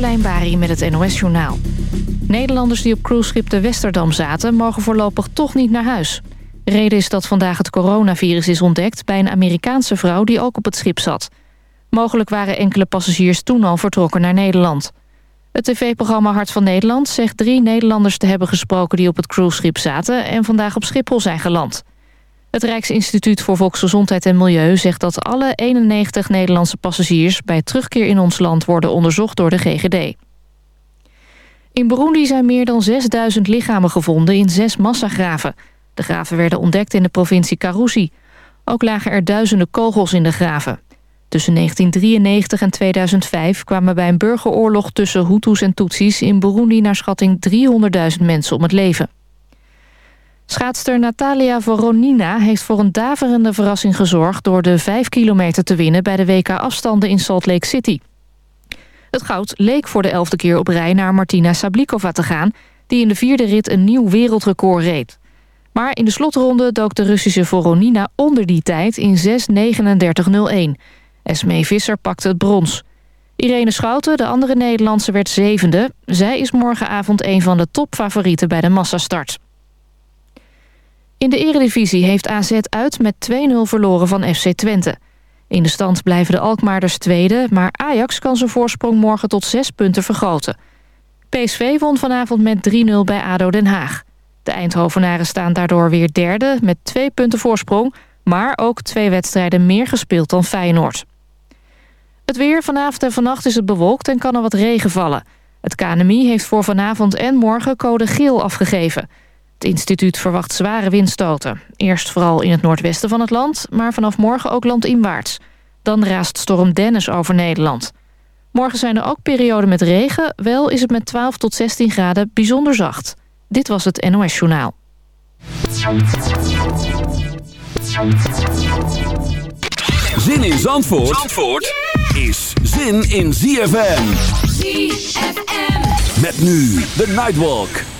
Carolijn met het NOS Journaal. Nederlanders die op cruiseschip de Westerdam zaten... mogen voorlopig toch niet naar huis. Reden is dat vandaag het coronavirus is ontdekt... bij een Amerikaanse vrouw die ook op het schip zat. Mogelijk waren enkele passagiers toen al vertrokken naar Nederland. Het tv-programma Hart van Nederland zegt drie Nederlanders te hebben gesproken... die op het cruiseschip zaten en vandaag op Schiphol zijn geland. Het Rijksinstituut voor Volksgezondheid en Milieu zegt dat alle 91 Nederlandse passagiers... bij terugkeer in ons land worden onderzocht door de GGD. In Burundi zijn meer dan 6000 lichamen gevonden in zes massagraven. De graven werden ontdekt in de provincie Karusi. Ook lagen er duizenden kogels in de graven. Tussen 1993 en 2005 kwamen bij een burgeroorlog tussen Hutus en Tutsis... in Burundi naar schatting 300.000 mensen om het leven. Schaatster Natalia Voronina heeft voor een daverende verrassing gezorgd... door de 5 kilometer te winnen bij de WK-afstanden in Salt Lake City. Het goud leek voor de elfde keer op rij naar Martina Sablikova te gaan... die in de vierde rit een nieuw wereldrecord reed. Maar in de slotronde dook de Russische Voronina onder die tijd in 6.39.01. Esmee Visser pakte het brons. Irene Schouten, de andere Nederlandse, werd zevende. Zij is morgenavond een van de topfavorieten bij de massastart. In de eredivisie heeft AZ uit met 2-0 verloren van FC Twente. In de stand blijven de Alkmaarders tweede... maar Ajax kan zijn voorsprong morgen tot zes punten vergroten. PSV won vanavond met 3-0 bij ADO Den Haag. De Eindhovenaren staan daardoor weer derde met twee punten voorsprong... maar ook twee wedstrijden meer gespeeld dan Feyenoord. Het weer vanavond en vannacht is het bewolkt en kan er wat regen vallen. Het KNMI heeft voor vanavond en morgen code geel afgegeven... Het instituut verwacht zware windstoten. Eerst vooral in het noordwesten van het land, maar vanaf morgen ook landinwaarts. Dan raast storm Dennis over Nederland. Morgen zijn er ook perioden met regen. Wel is het met 12 tot 16 graden bijzonder zacht. Dit was het NOS Journaal. Zin in Zandvoort, Zandvoort is zin in ZFM. ZFM. Met nu de Nightwalk.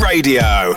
radio.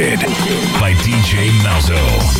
by DJ Malzo.